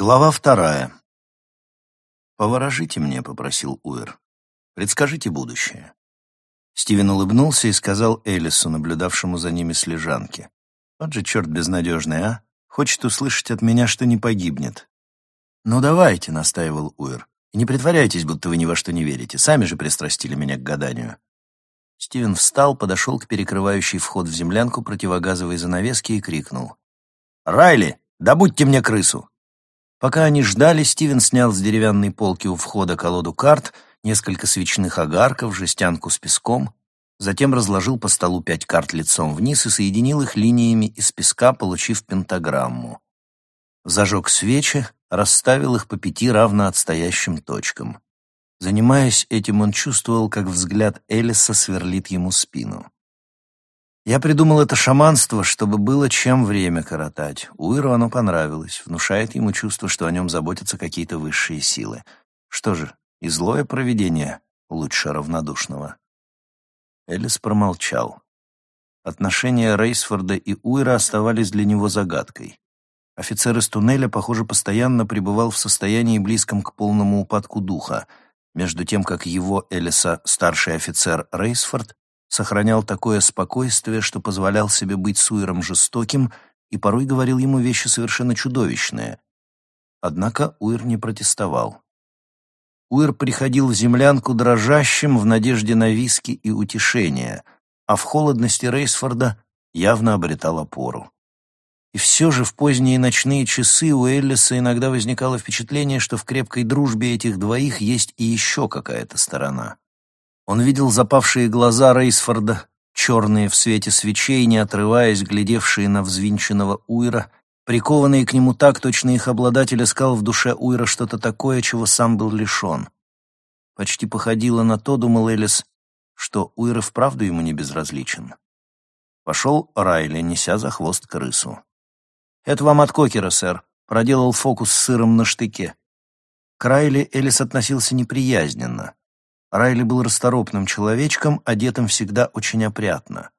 Глава вторая. «Поворожите мне», — попросил Уэр. «Предскажите будущее». Стивен улыбнулся и сказал Элису, наблюдавшему за ними с лежанки. «Вот же черт безнадежный, а? Хочет услышать от меня, что не погибнет». «Ну давайте», — настаивал Уэр. «И не притворяйтесь, будто вы ни во что не верите. Сами же пристрастили меня к гаданию». Стивен встал, подошел к перекрывающей вход в землянку противогазовой занавески и крикнул. «Райли, добудьте мне крысу!» Пока они ждали, Стивен снял с деревянной полки у входа колоду карт, несколько свечных огарков, жестянку с песком, затем разложил по столу пять карт лицом вниз и соединил их линиями из песка, получив пентаграмму. Зажег свечи, расставил их по пяти равно отстоящим точкам. Занимаясь этим, он чувствовал, как взгляд Элиса сверлит ему спину. Я придумал это шаманство, чтобы было чем время коротать. Уиру оно понравилось, внушает ему чувство, что о нем заботятся какие-то высшие силы. Что же, и злое провидение лучше равнодушного. Элис промолчал. Отношения Рейсфорда и Уира оставались для него загадкой. Офицер из туннеля, похоже, постоянно пребывал в состоянии близком к полному упадку духа, между тем, как его, Элиса, старший офицер Рейсфорд, сохранял такое спокойствие, что позволял себе быть суером жестоким и порой говорил ему вещи совершенно чудовищные. Однако Уир не протестовал. Уир приходил в землянку дрожащим в надежде на виски и утешение, а в холодности Рейсфорда явно обретал опору. И все же в поздние ночные часы у Эллиса иногда возникало впечатление, что в крепкой дружбе этих двоих есть и еще какая-то сторона. Он видел запавшие глаза Рейсфорда, черные в свете свечей, не отрываясь, глядевшие на взвинченного Уира, прикованные к нему так, точно их обладатель искал в душе Уира что-то такое, чего сам был лишен. Почти походило на то, думал Элис, что Уир вправду ему не безразличен. Пошел Райли, неся за хвост крысу. «Это вам от Кокера, сэр», — проделал фокус с сыром на штыке. К Райли Элис относился неприязненно. Райли был расторопным человечком, одетым всегда очень опрятно.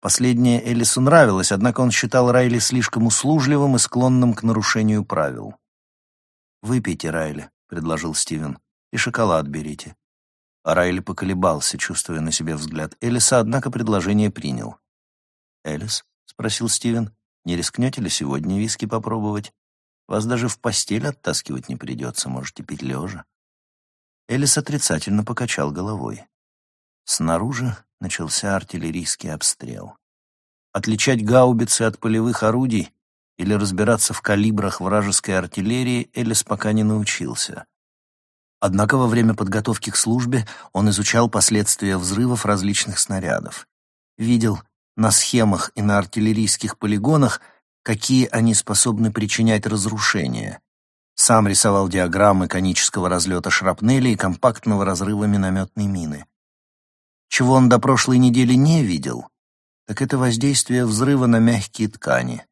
Последнее Элису нравилось, однако он считал Райли слишком услужливым и склонным к нарушению правил. «Выпейте, Райли», — предложил Стивен, — «и шоколад берите». А Райли поколебался, чувствуя на себе взгляд Элиса, однако предложение принял. «Элис?» — спросил Стивен. «Не рискнете ли сегодня виски попробовать? Вас даже в постель оттаскивать не придется, можете пить лежа». Элис отрицательно покачал головой. Снаружи начался артиллерийский обстрел. Отличать гаубицы от полевых орудий или разбираться в калибрах вражеской артиллерии Элис пока не научился. Однако во время подготовки к службе он изучал последствия взрывов различных снарядов. Видел на схемах и на артиллерийских полигонах, какие они способны причинять разрушения, сам рисовал диаграммы конического разлета шрапнели и компактного разрыва минометной мины. Чего он до прошлой недели не видел, так это воздействие взрыва на мягкие ткани,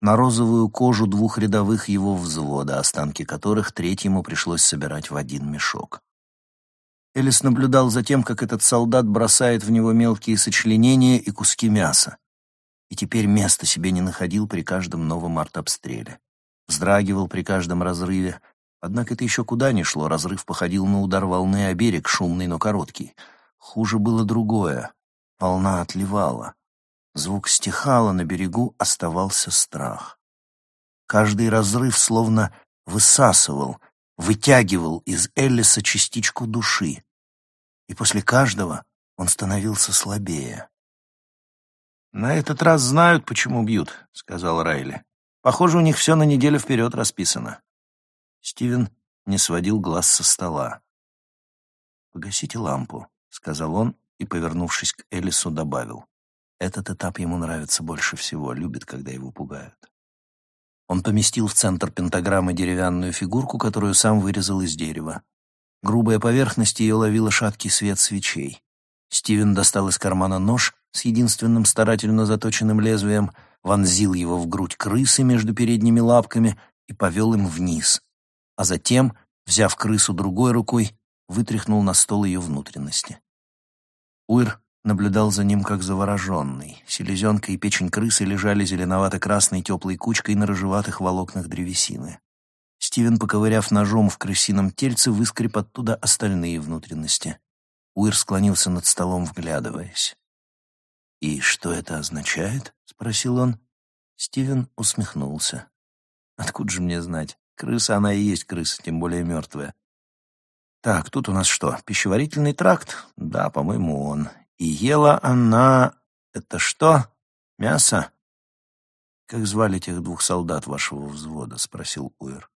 на розовую кожу двух рядовых его взвода, останки которых третьему пришлось собирать в один мешок. Элис наблюдал за тем, как этот солдат бросает в него мелкие сочленения и куски мяса, и теперь места себе не находил при каждом новом артобстреле вздрагивал при каждом разрыве. Однако это еще куда ни шло, разрыв походил на удар волны о берег, шумный, но короткий. Хуже было другое. Волна отливала. Звук стихал, а на берегу оставался страх. Каждый разрыв словно высасывал, вытягивал из Эллиса частичку души. И после каждого он становился слабее. «На этот раз знают, почему бьют», — сказал Райли. Похоже, у них все на неделю вперед расписано. Стивен не сводил глаз со стола. «Погасите лампу», — сказал он и, повернувшись к Элису, добавил. «Этот этап ему нравится больше всего, любит, когда его пугают». Он поместил в центр пентаграммы деревянную фигурку, которую сам вырезал из дерева. Грубая поверхность ее ловила шаткий свет свечей. Стивен достал из кармана нож с единственным старательно заточенным лезвием — вонзил его в грудь крысы между передними лапками и повел им вниз, а затем, взяв крысу другой рукой, вытряхнул на стол ее внутренности. Уир наблюдал за ним как завороженный. Селезенка и печень крысы лежали зеленовато-красной теплой кучкой на рыжеватых волокнах древесины. Стивен, поковыряв ножом в крысином тельце, выскреб оттуда остальные внутренности. Уир склонился над столом, вглядываясь. «И что это означает?» — спросил он. Стивен усмехнулся. «Откуда же мне знать? Крыса она и есть крыса, тем более мертвая. Так, тут у нас что, пищеварительный тракт? Да, по-моему, он. И ела она... Это что? Мясо? Как звали тех двух солдат вашего взвода? Спросил Уэр.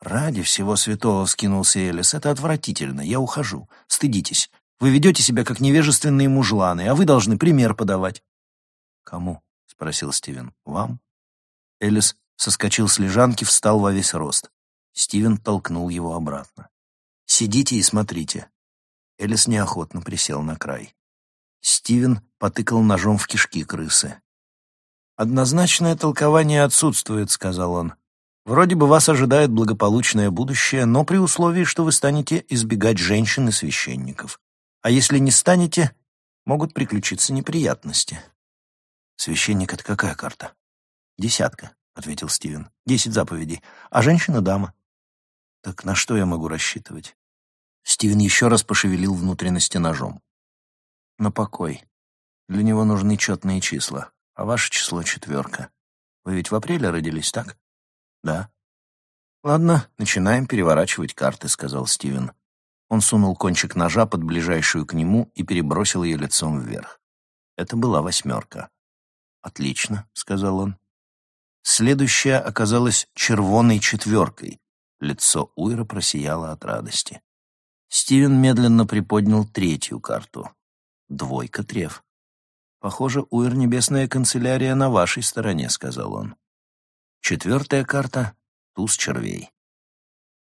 Ради всего святого вскинулся Элис. Это отвратительно. Я ухожу. Стыдитесь. Вы ведете себя как невежественные мужланы, а вы должны пример подавать. Кому? Спросил Стивен. Вам? Элис соскочил с лежанки, встал во весь рост. Стивен толкнул его обратно. «Сидите и смотрите». Элис неохотно присел на край. Стивен потыкал ножом в кишки крысы. «Однозначное толкование отсутствует», — сказал он. «Вроде бы вас ожидает благополучное будущее, но при условии, что вы станете избегать женщин и священников. А если не станете, могут приключиться неприятности». «Священник — это какая карта?» «Десятка», — ответил Стивен. «Десять заповедей. А женщина — дама». «Так на что я могу рассчитывать?» Стивен еще раз пошевелил внутренности ножом. «На покой. Для него нужны четные числа, а ваше число — четверка. Вы ведь в апреле родились, так?» «Да». «Ладно, начинаем переворачивать карты», — сказал Стивен. Он сунул кончик ножа под ближайшую к нему и перебросил ее лицом вверх. Это была восьмерка. «Отлично», — сказал он. Следующая оказалась червоной четверкой. Лицо Уира просияло от радости. Стивен медленно приподнял третью карту. Двойка треф. «Похоже, Уир Небесная канцелярия на вашей стороне», — сказал он. Четвертая карта — туз червей.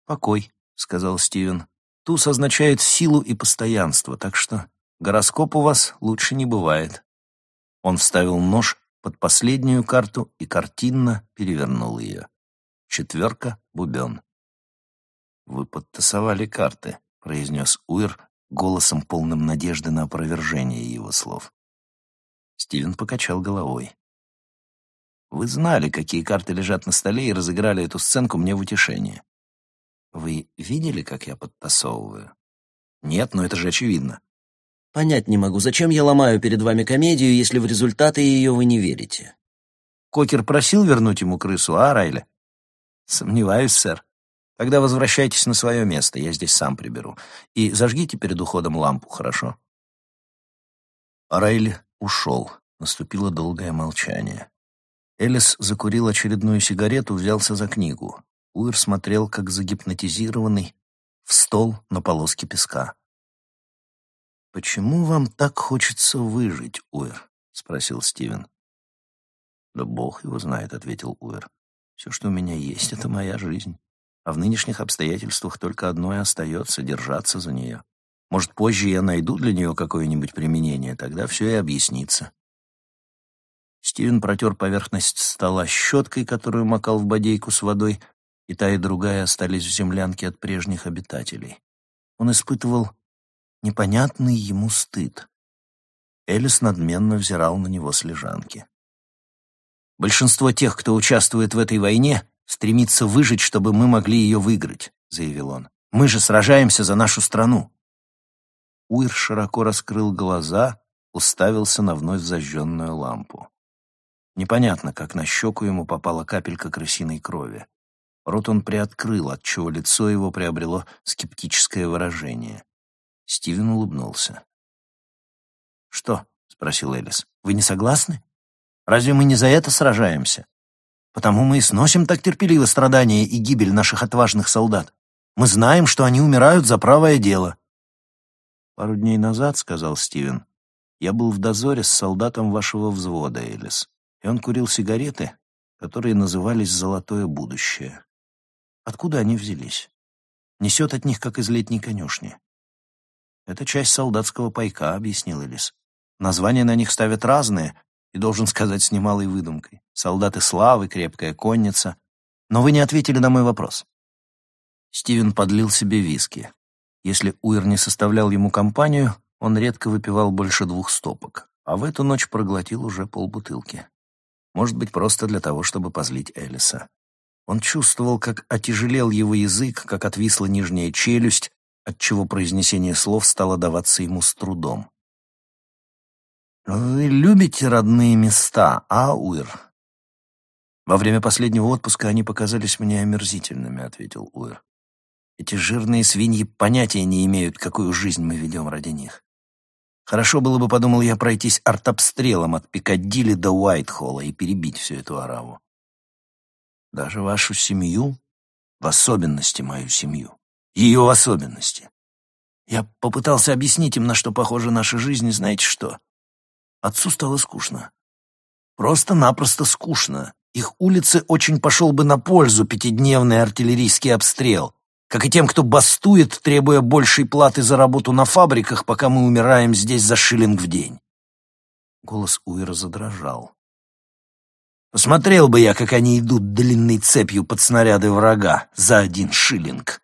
«Покой», — сказал Стивен. «Туз означает силу и постоянство, так что гороскоп у вас лучше не бывает». Он вставил нож под последнюю карту и картинно перевернул ее. Четверка — бубен. «Вы подтасовали карты», произнес Уир голосом полным надежды на опровержение его слов. Стивен покачал головой. «Вы знали, какие карты лежат на столе, и разыграли эту сценку мне в утешение. Вы видели, как я подтасовываю?» «Нет, но это же очевидно». «Понять не могу, зачем я ломаю перед вами комедию, если в результаты ее вы не верите?» Кокер просил вернуть ему крысу, а, Райли? «Сомневаюсь, сэр. Тогда возвращайтесь на свое место, я здесь сам приберу. И зажгите перед уходом лампу, хорошо?» Райли ушел. Наступило долгое молчание. Элис закурил очередную сигарету, взялся за книгу. Уир смотрел, как загипнотизированный, в стол на полоске песка. «Почему вам так хочется выжить, Уир?» — спросил Стивен. «Да бог его знает», — ответил Уир. «Все, что у меня есть, — это моя жизнь. А в нынешних обстоятельствах только одно и остается — держаться за нее. Может, позже я найду для нее какое-нибудь применение, тогда все и объяснится. Стивен протер поверхность стола щеткой, которую макал в бодейку с водой, и та и другая остались в землянке от прежних обитателей. Он испытывал непонятный ему стыд. Элис надменно взирал на него с лежанки. Большинство тех, кто участвует в этой войне, стремится выжить, чтобы мы могли ее выиграть», — заявил он. «Мы же сражаемся за нашу страну». Уир широко раскрыл глаза, уставился на вновь зажженную лампу. Непонятно, как на щеку ему попала капелька крысиной крови. Рот он приоткрыл, отчего лицо его приобрело скептическое выражение. Стивен улыбнулся. «Что?» — спросил Элис. «Вы не согласны? Разве мы не за это сражаемся? Потому мы и сносим так терпеливо страдания и гибель наших отважных солдат. Мы знаем, что они умирают за правое дело. Пару дней назад, — сказал Стивен, — я был в дозоре с солдатом вашего взвода, Элис, и он курил сигареты, которые назывались «Золотое будущее». Откуда они взялись? Несет от них, как из летней конюшни. Это часть солдатского пайка, — объяснил Элис. Названия на них ставят разные, и, должен сказать, с немалой выдумкой. Солдаты славы, крепкая конница. Но вы не ответили на мой вопрос. Стивен подлил себе виски. Если Уир не составлял ему компанию, он редко выпивал больше двух стопок, а в эту ночь проглотил уже полбутылки. Может быть, просто для того, чтобы позлить Элиса. Он чувствовал, как отяжелел его язык, как отвисла нижняя челюсть, отчего произнесение слов стало даваться ему с трудом. «Вы любите родные места, а, Уир?» «Во время последнего отпуска они показались мне омерзительными», — ответил Уир. «Эти жирные свиньи понятия не имеют, какую жизнь мы ведем ради них. Хорошо было бы, подумал я, пройтись артобстрелом от Пикадилли до Уайтхолла и перебить всю эту ораву. Даже вашу семью, в особенности мою семью, ее в особенности. Я попытался объяснить им, на что похожа наша жизнь, знаете что? Отцу стало скучно. Просто-напросто скучно. Их улице очень пошел бы на пользу пятидневный артиллерийский обстрел, как и тем, кто бастует, требуя большей платы за работу на фабриках, пока мы умираем здесь за шиллинг в день. Голос Уира задрожал. Посмотрел бы я, как они идут длинной цепью под снаряды врага за один шиллинг.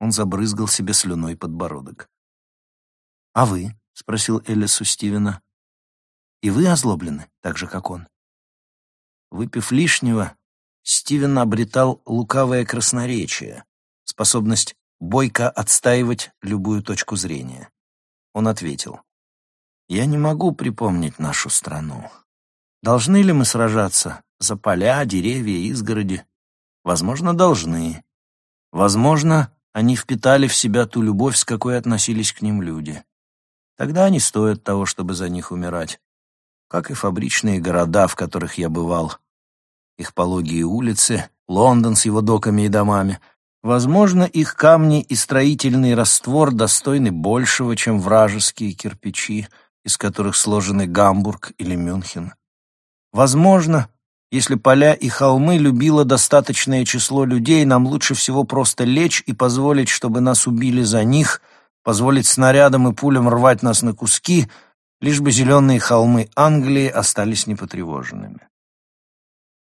Он забрызгал себе слюной подбородок. «А вы?» — спросил Эллис у Стивена. И вы озлоблены, так же, как он. Выпив лишнего, Стивен обретал лукавое красноречие, способность бойко отстаивать любую точку зрения. Он ответил, «Я не могу припомнить нашу страну. Должны ли мы сражаться за поля, деревья, изгороди? Возможно, должны. Возможно, они впитали в себя ту любовь, с какой относились к ним люди. Тогда они стоят того, чтобы за них умирать как и фабричные города, в которых я бывал. Их пологие улицы, Лондон с его доками и домами. Возможно, их камни и строительный раствор достойны большего, чем вражеские кирпичи, из которых сложены Гамбург или Мюнхен. Возможно, если поля и холмы любило достаточное число людей, нам лучше всего просто лечь и позволить, чтобы нас убили за них, позволить снарядам и пулям рвать нас на куски — лишь бы зеленые холмы Англии остались непотревоженными.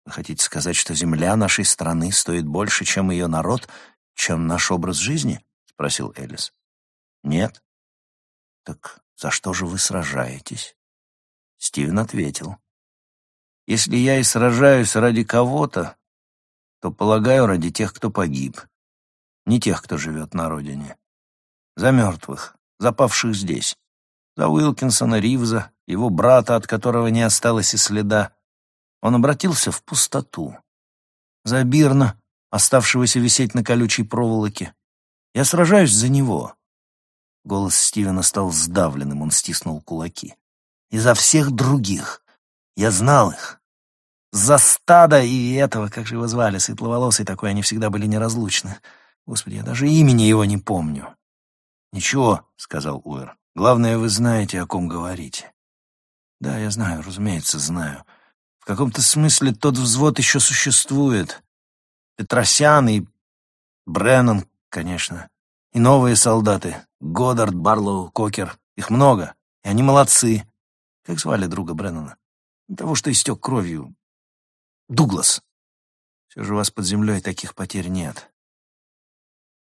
Вы хотите сказать, что земля нашей страны стоит больше, чем ее народ, чем наш образ жизни? спросил Элис. Нет. Так за что же вы сражаетесь? Стивен ответил. Если я и сражаюсь ради кого-то, то, полагаю, ради тех, кто погиб, не тех, кто живет на родине. За мертвых, запавших здесь за Уилкинсона Ривза, его брата, от которого не осталось и следа. Он обратился в пустоту. За Бирна, оставшегося висеть на колючей проволоке. Я сражаюсь за него. Голос Стивена стал сдавленным, он стиснул кулаки. И за всех других. Я знал их. За стада и этого, как же его звали, светловолосый такой, они всегда были неразлучны. Господи, я даже имени его не помню. «Ничего», — сказал Уэр. Главное, вы знаете, о ком говорите. Да, я знаю, разумеется, знаю. В каком-то смысле тот взвод еще существует. Петросян и Бреннан, конечно. И новые солдаты. Годдард, Барлоу, Кокер. Их много. И они молодцы. Как звали друга Бреннана? Того, что истек кровью. Дуглас. Все же у вас под землей таких потерь нет.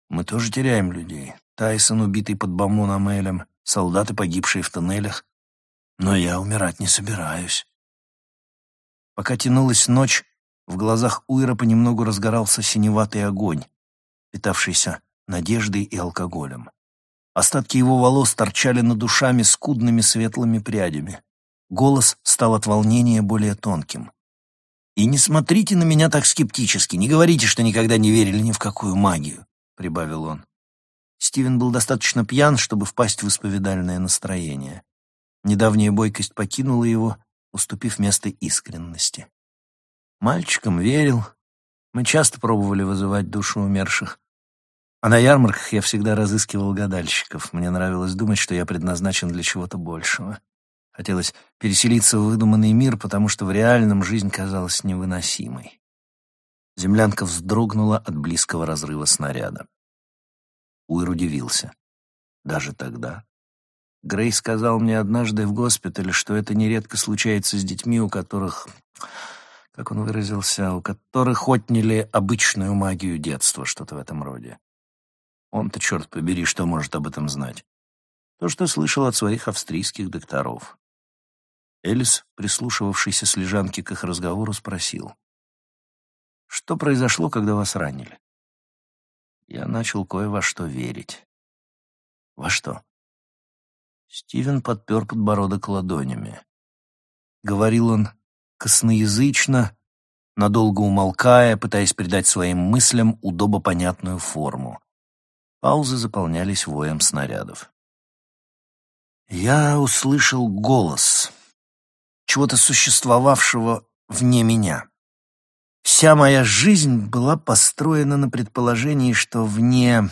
Мы тоже теряем людей. Тайсон, убитый под Бамоном Элем солдаты, погибшие в тоннелях. Но я умирать не собираюсь. Пока тянулась ночь, в глазах Уира понемногу разгорался синеватый огонь, питавшийся надеждой и алкоголем. Остатки его волос торчали над душами скудными светлыми прядями. Голос стал от волнения более тонким. «И не смотрите на меня так скептически, не говорите, что никогда не верили ни в какую магию», — прибавил он. Стивен был достаточно пьян, чтобы впасть в исповедальное настроение. Недавняя бойкость покинула его, уступив место искренности. Мальчикам верил. Мы часто пробовали вызывать душу умерших. А на ярмарках я всегда разыскивал гадальщиков. Мне нравилось думать, что я предназначен для чего-то большего. Хотелось переселиться в выдуманный мир, потому что в реальном жизнь казалась невыносимой. Землянка вздрогнула от близкого разрыва снаряда. Уир удивился. Даже тогда. Грей сказал мне однажды в госпитале, что это нередко случается с детьми, у которых, как он выразился, у которых отняли обычную магию детства, что-то в этом роде. Он-то, черт побери, что может об этом знать? То, что слышал от своих австрийских докторов. Элис, прислушивавшийся с лежанки к их разговору, спросил. Что произошло, когда вас ранили? Я начал кое во что верить. Во что? Стивен подпер подбородок ладонями. Говорил он косноязычно, надолго умолкая, пытаясь придать своим мыслям удобопонятную форму. Паузы заполнялись воем снарядов. Я услышал голос чего-то существовавшего вне меня. Вся моя жизнь была построена на предположении, что вне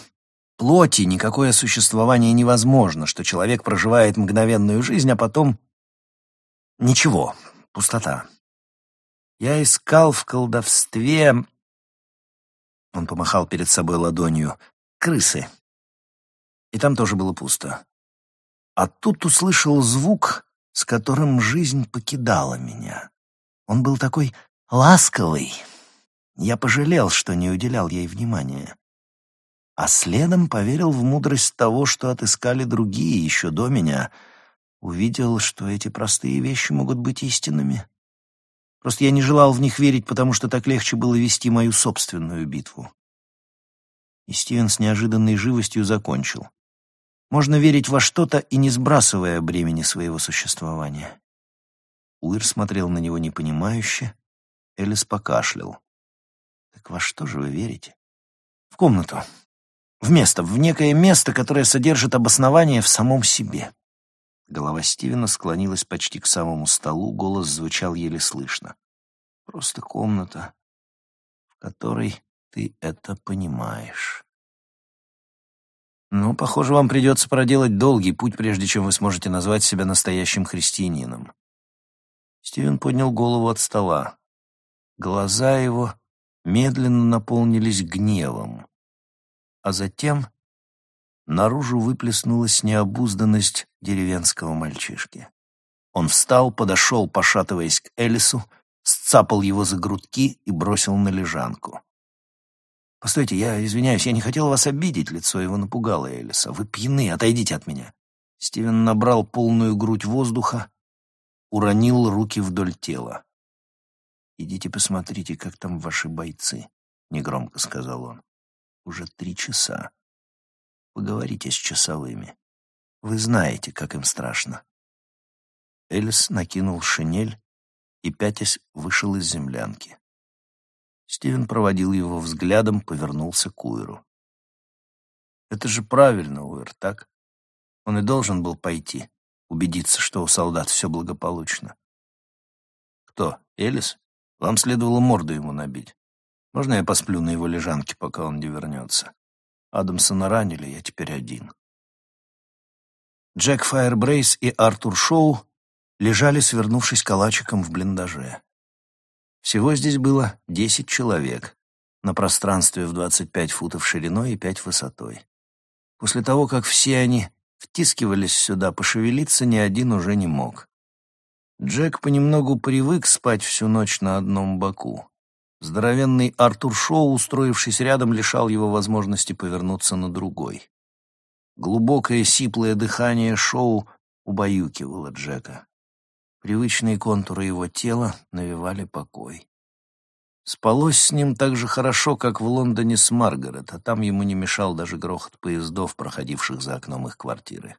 плоти никакое существование невозможно, что человек проживает мгновенную жизнь, а потом ничего, пустота. Я искал в колдовстве... Он помахал перед собой ладонью. Крысы. И там тоже было пусто. А тут услышал звук, с которым жизнь покидала меня. Он был такой ласковый. Я пожалел, что не уделял ей внимания. А следом поверил в мудрость того, что отыскали другие еще до меня. Увидел, что эти простые вещи могут быть истинными. Просто я не желал в них верить, потому что так легче было вести мою собственную битву. И Стивен с неожиданной живостью закончил. Можно верить во что-то и не сбрасывая бремени своего существования. Уир смотрел на него непонимающе, Элис покашлял. «Так во что же вы верите?» «В комнату. В место, в некое место, которое содержит обоснование в самом себе». Голова Стивена склонилась почти к самому столу, голос звучал еле слышно. «Просто комната, в которой ты это понимаешь». «Ну, похоже, вам придется проделать долгий путь, прежде чем вы сможете назвать себя настоящим христианином». Стивен поднял голову от стола. Глаза его медленно наполнились гневом, а затем наружу выплеснулась необузданность деревенского мальчишки. Он встал, подошел, пошатываясь к Элису, сцапал его за грудки и бросил на лежанку. «Постойте, я извиняюсь, я не хотел вас обидеть», — лицо его напугало Элиса. «Вы пьяны, отойдите от меня». Стивен набрал полную грудь воздуха, уронил руки вдоль тела. «Идите посмотрите, как там ваши бойцы», — негромко сказал он. «Уже три часа. Поговорите с часовыми. Вы знаете, как им страшно». Элис накинул шинель и, пятясь, вышел из землянки. Стивен проводил его взглядом, повернулся к Уиру. «Это же правильно, Уир, так? Он и должен был пойти, убедиться, что у солдат все благополучно». «Кто, Элис?» Вам следовало морду ему набить. Можно я посплю на его лежанке, пока он не вернется? Адамсона ранили, я теперь один. Джек Файербрейс и Артур Шоу лежали, свернувшись калачиком в блиндаже. Всего здесь было десять человек на пространстве в двадцать пять футов шириной и пять высотой. После того, как все они втискивались сюда, пошевелиться ни один уже не мог. Джек понемногу привык спать всю ночь на одном боку. Здоровенный Артур Шоу, устроившись рядом, лишал его возможности повернуться на другой. Глубокое сиплое дыхание Шоу убаюкивало Джека. Привычные контуры его тела навевали покой. Спалось с ним так же хорошо, как в Лондоне с Маргарет, а там ему не мешал даже грохот поездов, проходивших за окном их квартиры.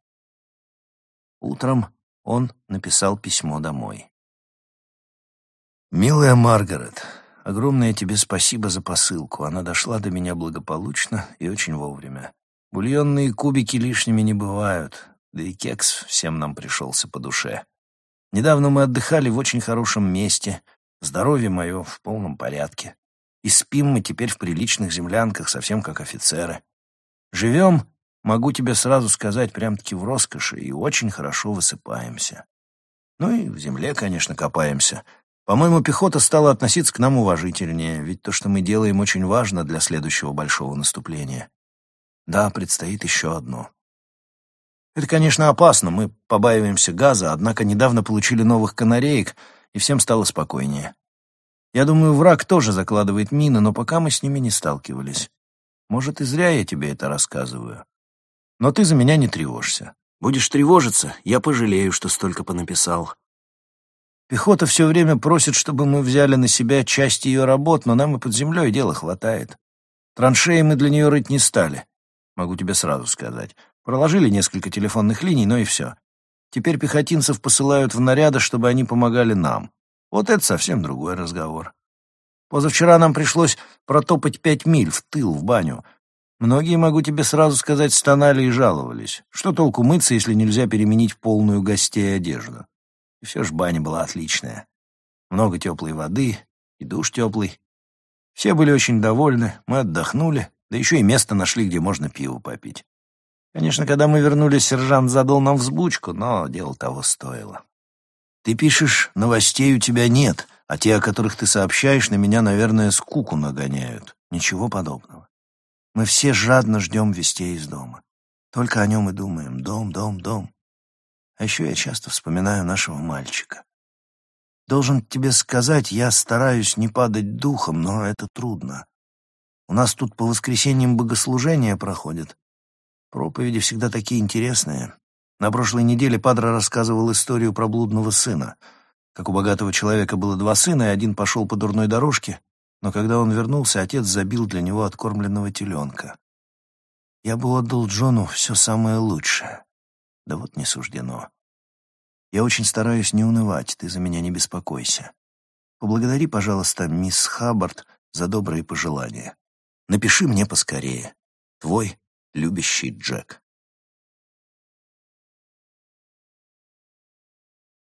Утром он написал письмо домой. «Милая Маргарет, огромное тебе спасибо за посылку. Она дошла до меня благополучно и очень вовремя. Бульонные кубики лишними не бывают, да и кекс всем нам пришелся по душе. Недавно мы отдыхали в очень хорошем месте, здоровье мое в полном порядке. И спим мы теперь в приличных землянках, совсем как офицеры. Живем Могу тебе сразу сказать, прям-таки в роскоши, и очень хорошо высыпаемся. Ну и в земле, конечно, копаемся. По-моему, пехота стала относиться к нам уважительнее, ведь то, что мы делаем, очень важно для следующего большого наступления. Да, предстоит еще одно. Это, конечно, опасно, мы побаиваемся газа, однако недавно получили новых канареек, и всем стало спокойнее. Я думаю, враг тоже закладывает мины, но пока мы с ними не сталкивались. Может, и зря я тебе это рассказываю. Но ты за меня не тревожься. Будешь тревожиться, я пожалею, что столько понаписал. Пехота все время просит, чтобы мы взяли на себя часть ее работ, но нам и под землей дела хватает. Траншеи мы для нее рыть не стали. Могу тебе сразу сказать. Проложили несколько телефонных линий, но и все. Теперь пехотинцев посылают в наряды, чтобы они помогали нам. Вот это совсем другой разговор. Позавчера нам пришлось протопать пять миль в тыл, в баню. Многие, могу тебе сразу сказать, стонали и жаловались. Что толку мыться, если нельзя переменить полную гостей одежду? И все ж баня была отличная. Много теплой воды и душ теплый. Все были очень довольны, мы отдохнули, да еще и место нашли, где можно пиво попить. Конечно, когда мы вернулись, сержант задал нам взбучку, но дело того стоило. Ты пишешь, новостей у тебя нет, а те, о которых ты сообщаешь, на меня, наверное, скуку нагоняют. Ничего подобного. Мы все жадно ждем вестей из дома. Только о нем и думаем. Дом, дом, дом. А еще я часто вспоминаю нашего мальчика. Должен тебе сказать, я стараюсь не падать духом, но это трудно. У нас тут по воскресеньям богослужения проходят. Проповеди всегда такие интересные. На прошлой неделе Падре рассказывал историю про блудного сына. Как у богатого человека было два сына, и один пошел по дурной дорожке, но когда он вернулся, отец забил для него откормленного теленка. Я бы отдал Джону все самое лучшее. Да вот не суждено. Я очень стараюсь не унывать, ты за меня не беспокойся. Поблагодари, пожалуйста, мисс Хаббард за добрые пожелания. Напиши мне поскорее. Твой любящий Джек.